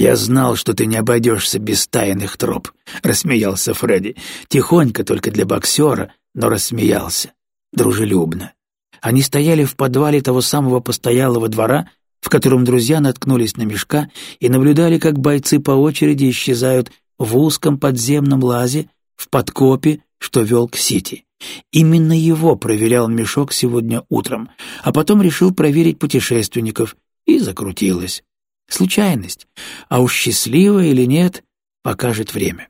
«Я знал, что ты не обойдешься без тайных троп», — рассмеялся Фредди. Тихонько, только для боксера, но рассмеялся. Дружелюбно. Они стояли в подвале того самого постоялого двора, в котором друзья наткнулись на мешка и наблюдали, как бойцы по очереди исчезают в узком подземном лазе в подкопе, что вел к Сити. Именно его проверял мешок сегодня утром, а потом решил проверить путешественников, и закрутилось. Случайность, а уж счастливо или нет, покажет время.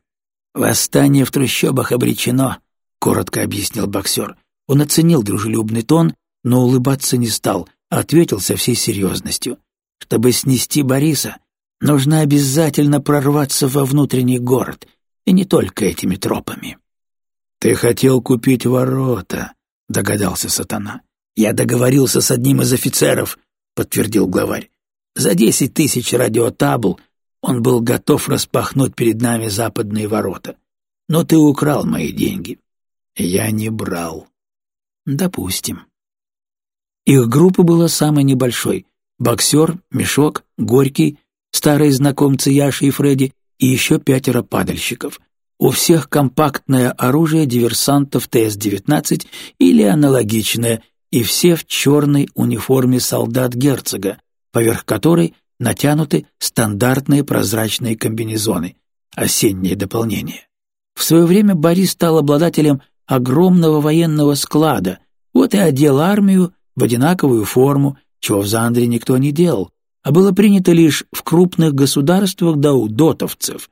«Восстание в трущобах обречено», — коротко объяснил боксер. Он оценил дружелюбный тон, но улыбаться не стал, а ответил со всей серьезностью. «Чтобы снести Бориса, нужно обязательно прорваться во внутренний город, и не только этими тропами». «Ты хотел купить ворота», — догадался сатана. «Я договорился с одним из офицеров», — подтвердил главарь. За десять тысяч радиотабл он был готов распахнуть перед нами западные ворота. Но ты украл мои деньги. Я не брал. Допустим. Их группа была самой небольшой. Боксер, Мешок, Горький, старые знакомцы Яши и Фредди и еще пятеро падальщиков. У всех компактное оружие диверсантов ТС-19 или аналогичное, и все в черной униформе солдат герцога, поверх которой натянуты стандартные прозрачные комбинезоны, осеннее дополнение. В свое время Борис стал обладателем огромного военного склада, вот и одел армию в одинаковую форму, чего в Зандре никто не делал, а было принято лишь в крупных государствах да у дотовцев.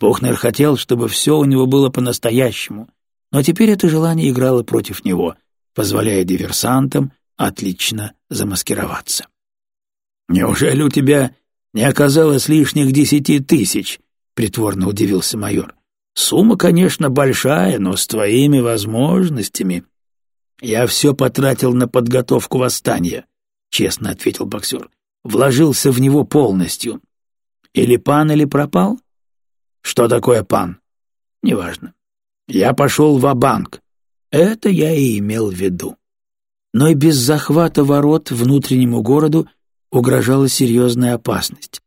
Бухнер хотел, чтобы все у него было по-настоящему, но теперь это желание играло против него, позволяя диверсантам отлично замаскироваться. «Неужели у тебя не оказалось лишних десяти тысяч?» — притворно удивился майор. «Сумма, конечно, большая, но с твоими возможностями...» «Я все потратил на подготовку восстания», — честно ответил боксер. «Вложился в него полностью. Или пан, или пропал?» «Что такое пан?» «Неважно. Я пошел в банк Это я и имел в виду. Но и без захвата ворот внутреннему городу угрожала серьезная опасность.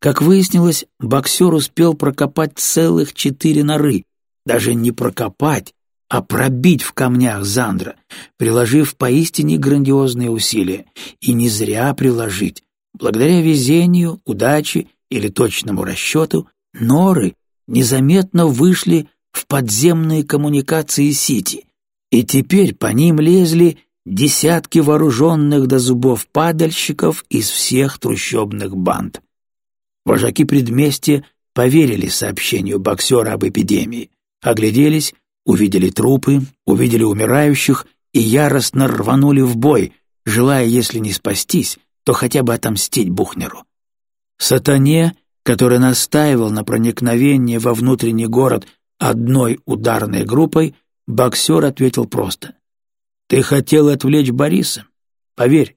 Как выяснилось, боксер успел прокопать целых четыре норы, даже не прокопать, а пробить в камнях Зандра, приложив поистине грандиозные усилия. И не зря приложить. Благодаря везению, удаче или точному расчету, норы незаметно вышли в подземные коммуникации Сити, и теперь по ним лезли десятки вооруженных до зубов падальщиков из всех трущобных банд. Вожаки предместья поверили сообщению боксера об эпидемии, огляделись, увидели трупы, увидели умирающих и яростно рванули в бой, желая, если не спастись, то хотя бы отомстить Бухнеру. Сатане, который настаивал на проникновении во внутренний город одной ударной группой, боксер ответил просто ты хотел отвлечь Бориса? Поверь,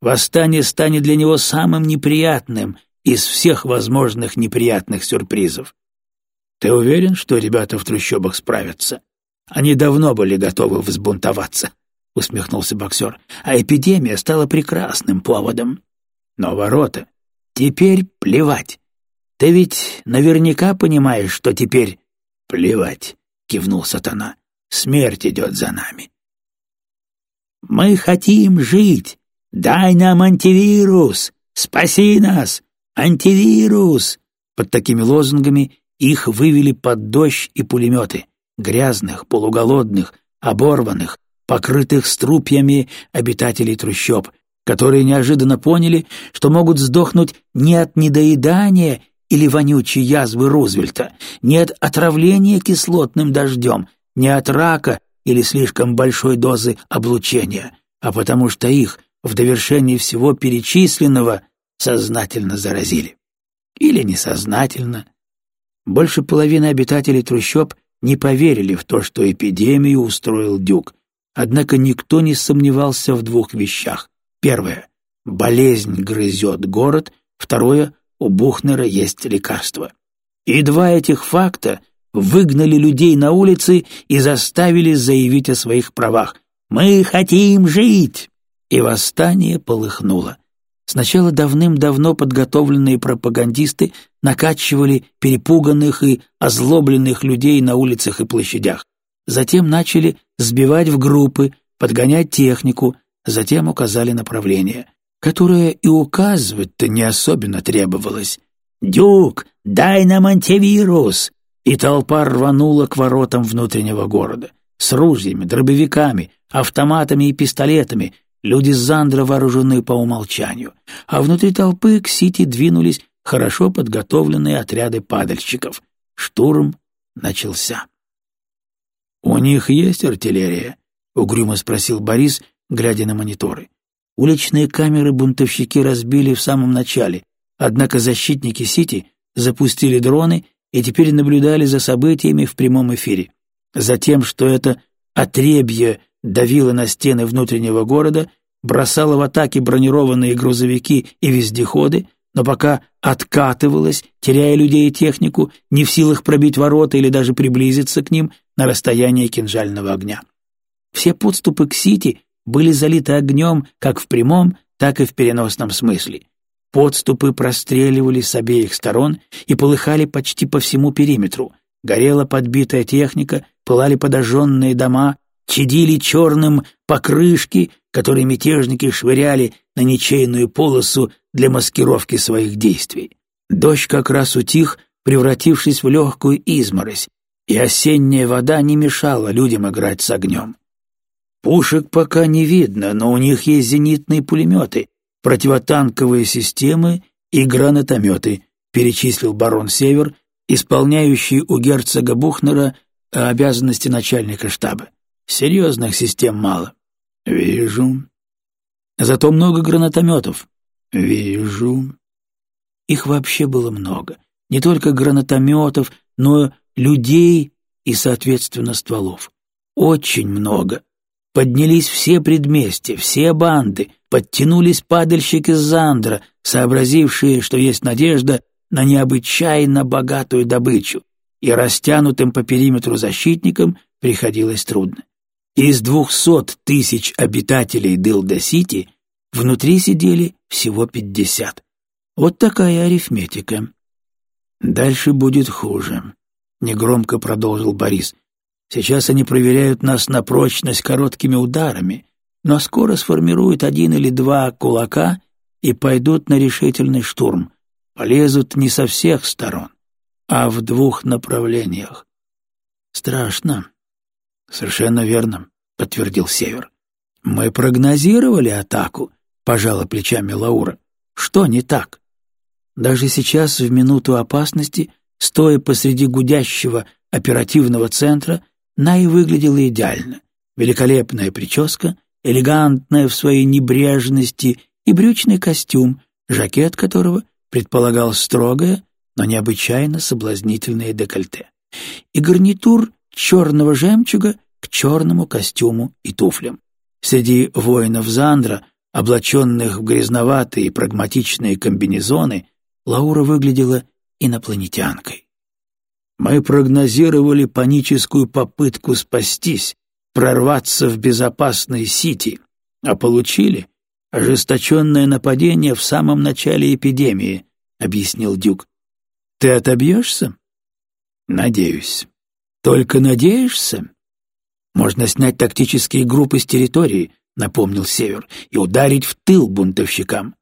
восстание станет для него самым неприятным из всех возможных неприятных сюрпризов. Ты уверен, что ребята в трущобах справятся? Они давно были готовы взбунтоваться, — усмехнулся боксер, — а эпидемия стала прекрасным поводом. Но ворота... Теперь плевать. Ты ведь наверняка понимаешь, что теперь... Плевать, — кивнул сатана. Смерть идет за нами. Мы хотим жить. Дай нам антивирус. Спаси нас. Антивирус. Под такими лозунгами их вывели под дождь и пулеметы. Грязных, полуголодных, оборванных, покрытых струпьями обитателей трущоб, которые неожиданно поняли, что могут сдохнуть не от недоедания или вонючей язвы Рузвельта, не от отравления кислотным дождем, не от рака или слишком большой дозы облучения, а потому что их в довершении всего перечисленного сознательно заразили. Или несознательно. Больше половины обитателей трущоб не поверили в то, что эпидемию устроил Дюк, однако никто не сомневался в двух вещах. Первое — болезнь грызет город, второе — у Бухнера есть лекарство. И два этих факта выгнали людей на улицы и заставили заявить о своих правах. «Мы хотим жить!» И восстание полыхнуло. Сначала давным-давно подготовленные пропагандисты накачивали перепуганных и озлобленных людей на улицах и площадях. Затем начали сбивать в группы, подгонять технику, затем указали направление, которое и указывать-то не особенно требовалось. «Дюк, дай нам антивирус!» И толпа рванула к воротам внутреннего города. С ружьями, дробовиками, автоматами и пистолетами, Люди Зандра вооружены по умолчанию, а внутри толпы к Сити двинулись хорошо подготовленные отряды падальщиков. Штурм начался. «У них есть артиллерия?» — угрюмо спросил Борис, глядя на мониторы. Уличные камеры бунтовщики разбили в самом начале, однако защитники Сити запустили дроны и теперь наблюдали за событиями в прямом эфире. Затем, что это отребье давила на стены внутреннего города, бросала в атаки бронированные грузовики и вездеходы, но пока откатывалась, теряя людей и технику, не в силах пробить ворота или даже приблизиться к ним на расстояние кинжального огня. Все подступы к Сити были залиты огнем как в прямом, так и в переносном смысле. Подступы простреливали с обеих сторон и полыхали почти по всему периметру. Горела подбитая техника, пылали подожженные дома, чадили черным покрышки, которые мятежники швыряли на ничейную полосу для маскировки своих действий. Дождь как раз утих, превратившись в легкую изморозь, и осенняя вода не мешала людям играть с огнем. Пушек пока не видно, но у них есть зенитные пулеметы, противотанковые системы и гранатометы, перечислил барон Север, исполняющий у герцога Бухнера обязанности начальника штаба. Серьезных систем мало. Вижу. Зато много гранатометов. Вижу. Их вообще было много. Не только гранатометов, но людей и, соответственно, стволов. Очень много. Поднялись все предместья, все банды, подтянулись падальщики Зандра, сообразившие, что есть надежда на необычайно богатую добычу, и растянутым по периметру защитникам приходилось трудно. Из двухсот тысяч обитателей Дилда-Сити внутри сидели всего пятьдесят. Вот такая арифметика. Дальше будет хуже, — негромко продолжил Борис. Сейчас они проверяют нас на прочность короткими ударами, но скоро сформируют один или два кулака и пойдут на решительный штурм. Полезут не со всех сторон, а в двух направлениях. Страшно. «Совершенно верно», — подтвердил Север. «Мы прогнозировали атаку», — пожала плечами Лаура. «Что не так?» Даже сейчас, в минуту опасности, стоя посреди гудящего оперативного центра, Най выглядела идеально. Великолепная прическа, элегантная в своей небрежности и брючный костюм, жакет которого предполагал строгое, но необычайно соблазнительное декольте. И гарнитур черного жемчуга к черному костюму и туфлям. Среди воинов Зандра, облаченных в грязноватые прагматичные комбинезоны, Лаура выглядела инопланетянкой. Мы прогнозировали паническую попытку спастись, прорваться в безопасной Сити, а получили ожесточенное нападение в самом начале эпидемии, — объяснил Дюк. Ты отобьешься? Надеюсь. «Только надеешься?» «Можно снять тактические группы с территории», — напомнил Север, «и ударить в тыл бунтовщикам».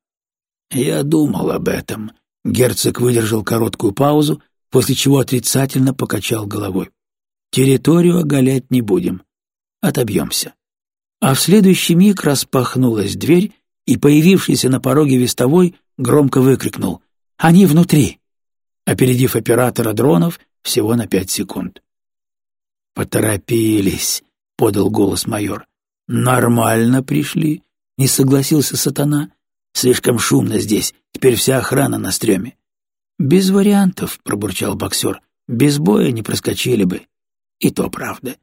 «Я думал об этом». Герцог выдержал короткую паузу, после чего отрицательно покачал головой. «Территорию оголять не будем. Отобьемся». А в следующий миг распахнулась дверь, и появившийся на пороге вестовой громко выкрикнул «Они внутри!», опередив оператора дронов всего на пять секунд. «Поторопились», — подал голос майор. «Нормально пришли», — не согласился сатана. «Слишком шумно здесь, теперь вся охрана на стреме». «Без вариантов», — пробурчал боксер. «Без боя не проскочили бы». И то правда.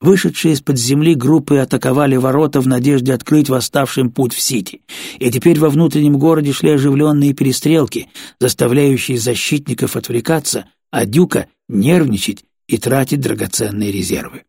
Вышедшие из-под земли группы атаковали ворота в надежде открыть восставшим путь в Сити. И теперь во внутреннем городе шли оживленные перестрелки, заставляющие защитников отвлекаться, а Дюка нервничать и тратить драгоценные резервы.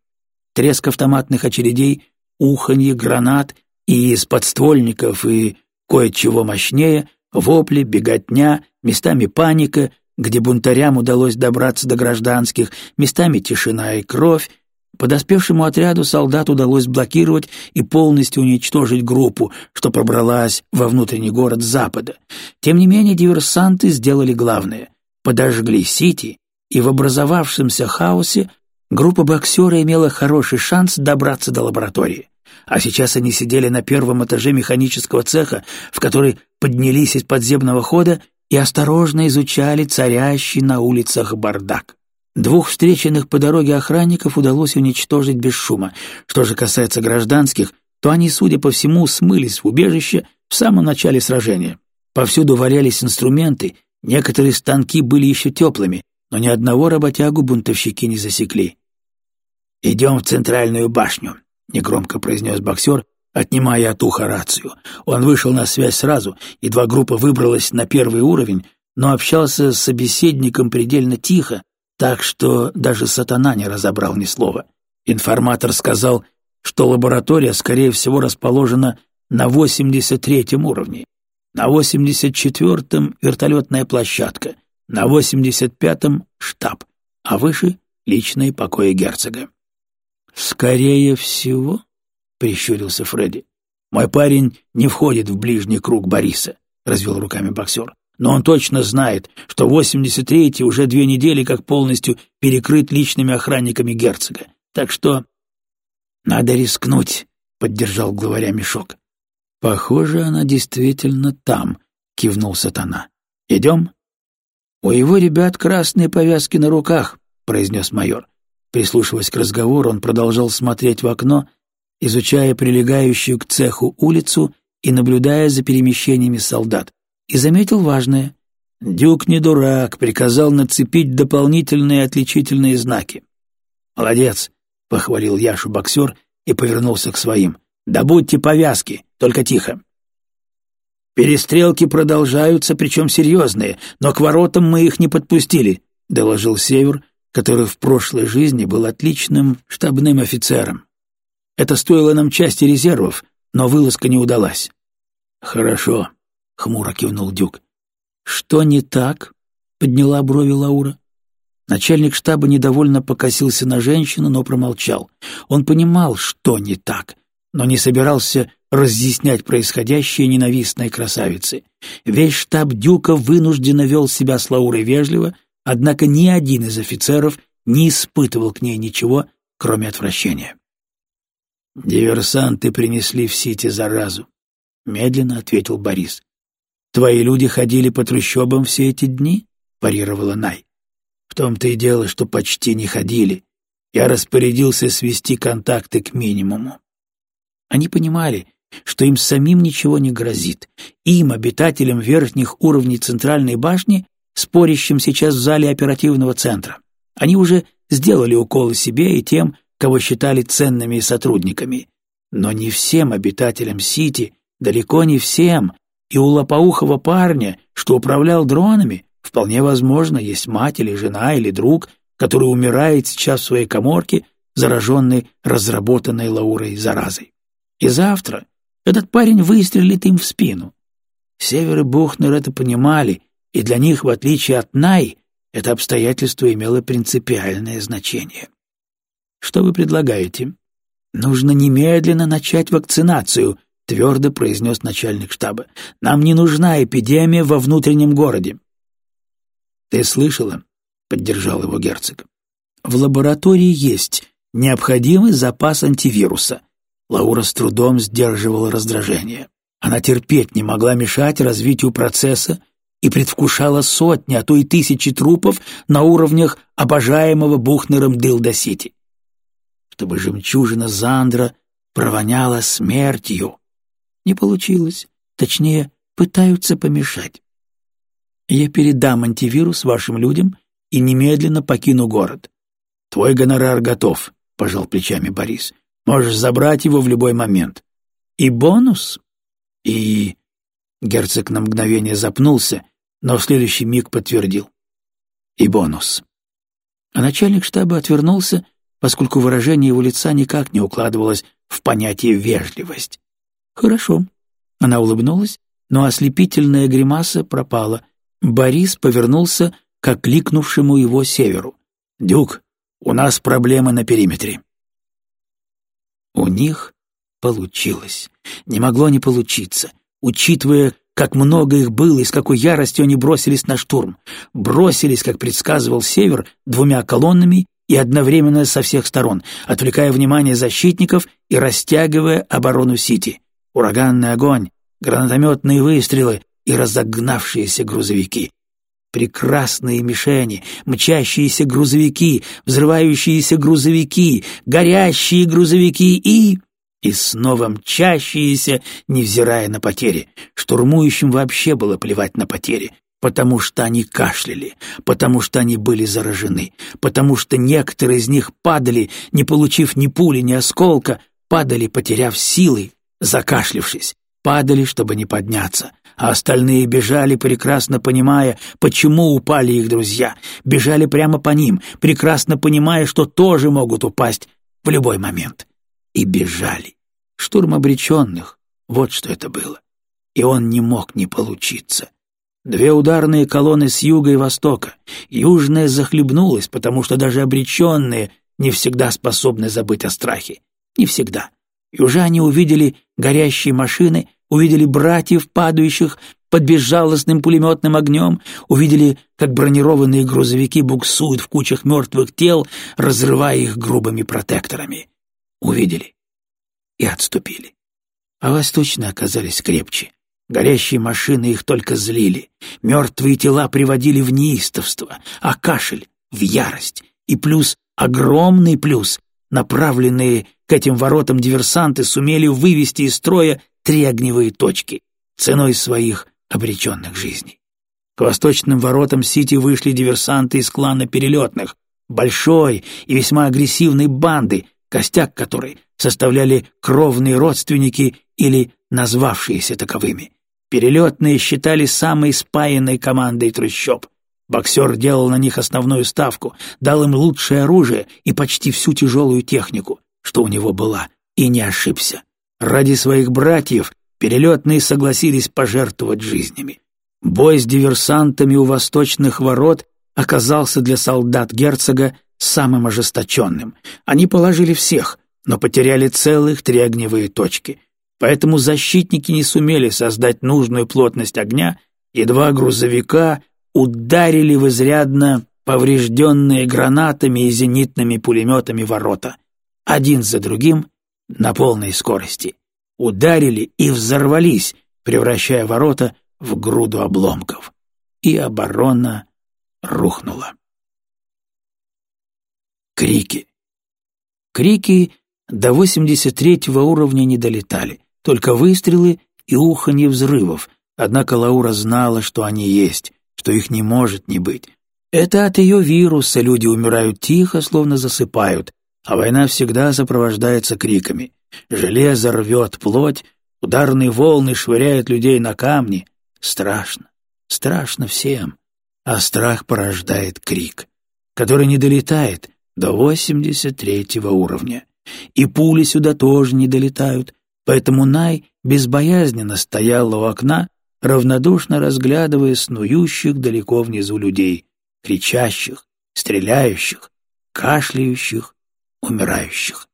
Треск автоматных очередей, уханье гранат и из подствольников и кое-чего мощнее, вопли, беготня, местами паника, где бунтарям удалось добраться до гражданских, местами тишина и кровь, Подоспевшему отряду солдат удалось блокировать и полностью уничтожить группу, что пробралась во внутренний город запада. Тем не менее, диверсанты сделали главное — подожгли Сити, и в образовавшемся хаосе группа боксера имела хороший шанс добраться до лаборатории. А сейчас они сидели на первом этаже механического цеха, в который поднялись из подземного хода и осторожно изучали царящий на улицах бардак. Двух встреченных по дороге охранников удалось уничтожить без шума. Что же касается гражданских, то они, судя по всему, смылись в убежище в самом начале сражения. Повсюду валялись инструменты, некоторые станки были еще теплыми, но ни одного работягу бунтовщики не засекли. «Идем в центральную башню», — негромко произнес боксер, отнимая от уха рацию. Он вышел на связь сразу, едва группа выбралась на первый уровень, но общался с собеседником предельно тихо, так что даже сатана не разобрал ни слова. Информатор сказал, что лаборатория, скорее всего, расположена на 83-м уровне, на 84-м вертолетная площадка, на 85-м штаб, а выше — личные покои герцога. «Скорее всего», — прищурился Фредди, — «мой парень не входит в ближний круг Бориса», — развел руками боксер но он точно знает, что 83-й уже две недели как полностью перекрыт личными охранниками герцога. Так что надо рискнуть, — поддержал главаря Мешок. — Похоже, она действительно там, — кивнул сатана. — Идем? — У его ребят красные повязки на руках, — произнес майор. Прислушиваясь к разговору, он продолжал смотреть в окно, изучая прилегающую к цеху улицу и наблюдая за перемещениями солдат и заметил важное. Дюк не дурак, приказал нацепить дополнительные отличительные знаки. «Молодец», — похвалил Яшу боксер и повернулся к своим. «Добудьте повязки, только тихо». «Перестрелки продолжаются, причем серьезные, но к воротам мы их не подпустили», — доложил Север, который в прошлой жизни был отличным штабным офицером. «Это стоило нам части резервов, но вылазка не удалась». «Хорошо», — хмуро кивнул Дюк. «Что не так?» — подняла брови Лаура. Начальник штаба недовольно покосился на женщину, но промолчал. Он понимал, что не так, но не собирался разъяснять происходящее ненавистной красавице. Весь штаб Дюка вынужденно вел себя с Лаурой вежливо, однако ни один из офицеров не испытывал к ней ничего, кроме отвращения. «Диверсанты принесли в Сити заразу», — медленно ответил Борис. «Твои люди ходили по трущобам все эти дни?» — парировала Най. «В том-то и дело, что почти не ходили. Я распорядился свести контакты к минимуму». Они понимали, что им самим ничего не грозит. Им, обитателям верхних уровней центральной башни, спорящим сейчас в зале оперативного центра. Они уже сделали уколы себе и тем, кого считали ценными сотрудниками. Но не всем обитателям Сити, далеко не всем, и у лопоухого парня, что управлял дронами, вполне возможно, есть мать или жена или друг, который умирает сейчас в своей коморке, зараженный разработанной Лаурой заразой. И завтра этот парень выстрелит им в спину. Север и Бухнер это понимали, и для них, в отличие от Най, это обстоятельство имело принципиальное значение. Что вы предлагаете? Нужно немедленно начать вакцинацию, — твердо произнес начальник штаба. «Нам не нужна эпидемия во внутреннем городе». «Ты слышала?» — поддержал его герцог. «В лаборатории есть необходимый запас антивируса». Лаура с трудом сдерживала раздражение. Она терпеть не могла мешать развитию процесса и предвкушала сотни, а то и тысячи трупов на уровнях обожаемого Бухнером Дилда-Сити. Чтобы жемчужина Зандра провоняла смертью. Не получилось. Точнее, пытаются помешать. Я передам антивирус вашим людям и немедленно покину город. Твой гонорар готов, — пожал плечами Борис. Можешь забрать его в любой момент. И бонус? И... Герцог на мгновение запнулся, но в следующий миг подтвердил. И бонус. А начальник штаба отвернулся, поскольку выражение его лица никак не укладывалось в понятие «вежливость». «Хорошо». Она улыбнулась но ослепительная гримаса пропала. Борис повернулся к окликнувшему его северу. «Дюк, у нас проблемы на периметре». У них получилось. Не могло не получиться, учитывая, как много их было и с какой яростью они бросились на штурм. Бросились, как предсказывал Север, двумя колоннами и одновременно со всех сторон, отвлекая внимание защитников и растягивая оборону Сити. Ураганный огонь, гранатометные выстрелы и разогнавшиеся грузовики. Прекрасные мишени, мчащиеся грузовики, взрывающиеся грузовики, горящие грузовики и и снова мчащиеся, невзирая на потери. Штурмующим вообще было плевать на потери, потому что они кашляли, потому что они были заражены, потому что некоторые из них падали, не получив ни пули, ни осколка, падали, потеряв силы, закашлившись, падали, чтобы не подняться, а остальные бежали, прекрасно понимая, почему упали их друзья, бежали прямо по ним, прекрасно понимая, что тоже могут упасть в любой момент и бежали. Штурм обреченных — вот что это было. И он не мог не получиться. Две ударные колонны с юга и востока. Южная захлебнулась, потому что даже обреченные не всегда способны забыть о страхе. Не всегда. Южане увидели горящие машины, увидели братьев, падающих под безжалостным пулеметным огнем, увидели, как бронированные грузовики буксуют в кучах мертвых тел, разрывая их грубыми протекторами увидели и отступили. А восточные оказались крепче. Горящие машины их только злили, мертвые тела приводили в неистовство, а кашель — в ярость. И плюс, огромный плюс, направленные к этим воротам диверсанты сумели вывести из строя три огневые точки ценой своих обреченных жизней. К восточным воротам Сити вышли диверсанты из клана Перелетных, большой и весьма агрессивной банды, костяк которой составляли кровные родственники или назвавшиеся таковыми. Перелетные считали самой спаянной командой трущоб. Боксер делал на них основную ставку, дал им лучшее оружие и почти всю тяжелую технику, что у него была, и не ошибся. Ради своих братьев перелетные согласились пожертвовать жизнями. Бой с диверсантами у восточных ворот оказался для солдат герцога самым ожесточенным. Они положили всех, но потеряли целых три огневые точки. Поэтому защитники не сумели создать нужную плотность огня, и два грузовика ударили в изрядно поврежденные гранатами и зенитными пулеметами ворота, один за другим на полной скорости. Ударили и взорвались, превращая ворота в груду обломков. И оборона рухнула. Крики. Крики до 83-го уровня не долетали, только выстрелы и уханье взрывов, однако Лаура знала, что они есть, что их не может не быть. Это от ее вируса люди умирают тихо, словно засыпают, а война всегда сопровождается криками. Железо рвет плоть, ударные волны швыряют людей на камни. Страшно, страшно всем, а страх порождает крик, который не долетает, до 83 уровня. И пули сюда тоже не долетают, поэтому Най безбоязненно стояла у окна, равнодушно разглядывая снующих далеко внизу людей, кричащих, стреляющих, кашляющих, умирающих.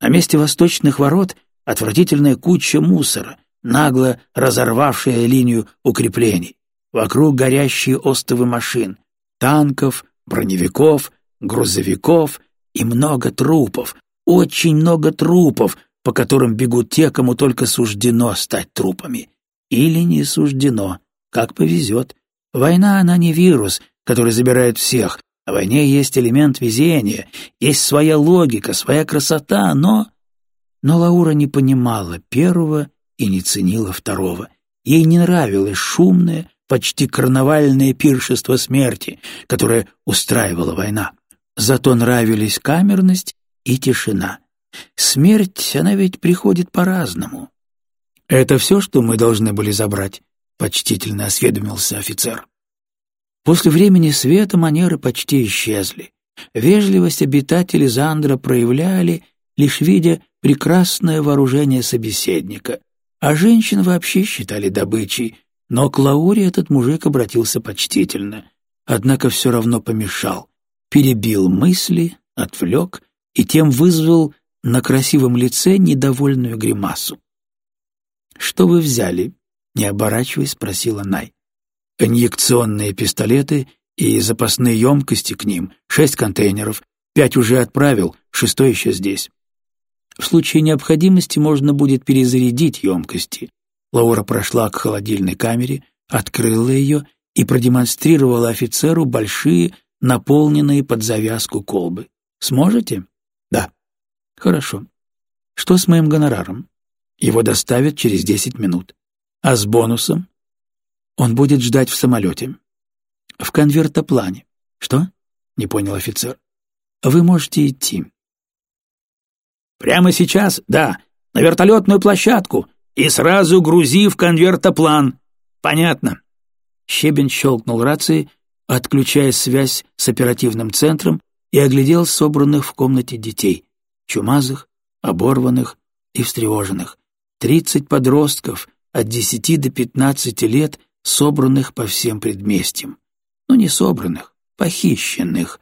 На месте восточных ворот отвратительная куча мусора, нагло разорвавшая линию укреплений. Вокруг горящие остовы машин, танков, броневиков, грузовиков и много трупов, очень много трупов, по которым бегут те, кому только суждено стать трупами. Или не суждено, как повезет. Война, она не вирус, который забирает всех. В войне есть элемент везения, есть своя логика, своя красота, но... Но Лаура не понимала первого и не ценила второго. Ей не нравилось шумное, почти карнавальное пиршество смерти, которое устраивала война. Зато нравились камерность и тишина. Смерть, она ведь приходит по-разному. «Это все, что мы должны были забрать?» — почтительно осведомился офицер. После времени света манеры почти исчезли. Вежливость обитатели Зандра проявляли, лишь видя прекрасное вооружение собеседника. а женщин вообще считали добычей, но к Лауре этот мужик обратился почтительно, однако все равно помешал, перебил мысли, отвлек и тем вызвал на красивом лице недовольную гримасу. «Что вы взяли?» — не оборачиваясь, спросила Най. «Инъекционные пистолеты и запасные емкости к ним, шесть контейнеров, пять уже отправил, шестой еще здесь. В случае необходимости можно будет перезарядить емкости. Лаура прошла к холодильной камере, открыла ее и продемонстрировала офицеру большие, наполненные под завязку колбы. «Сможете?» «Да». «Хорошо. Что с моим гонораром?» «Его доставят через десять минут. А с бонусом?» «Он будет ждать в самолете». «В конвертоплане». «Что?» — не понял офицер. «Вы можете идти». «Прямо сейчас, да, на вертолетную площадку и сразу грузи в конвертоплан. Понятно». Щебень щелкнул рацией, отключая связь с оперативным центром и оглядел собранных в комнате детей, чумазых, оборванных и встревоженных. Тридцать подростков от десяти до пятнадцати лет, собранных по всем предместьям. Ну, не собранных, похищенных.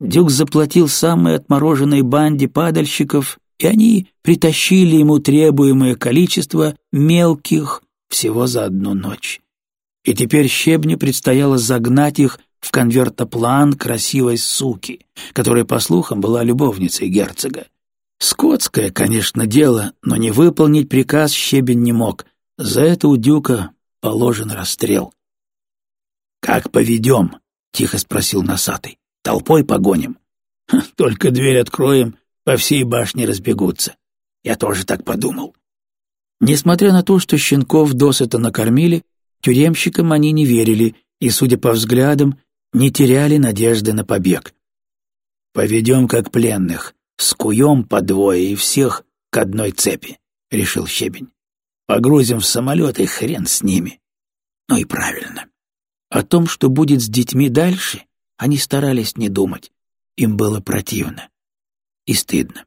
Дюк заплатил самой отмороженной банде падальщиков и они притащили ему требуемое количество мелких всего за одну ночь. И теперь щебню предстояло загнать их в конвертоплан красивой суки, которая, по слухам, была любовницей герцога. Скотское, конечно, дело, но не выполнить приказ щебень не мог. За это у Дюка положен расстрел. «Как поведем?» — тихо спросил носатый. «Толпой погоним?» «Только дверь откроем по всей башне разбегутся. Я тоже так подумал. Несмотря на то, что щенков досыта накормили, тюремщикам они не верили и, судя по взглядам, не теряли надежды на побег. «Поведем как пленных, скуем по двое и всех к одной цепи», — решил Щебень. «Погрузим в самолет и хрен с ними». Ну и правильно. О том, что будет с детьми дальше, они старались не думать. Им было противно и стыдно.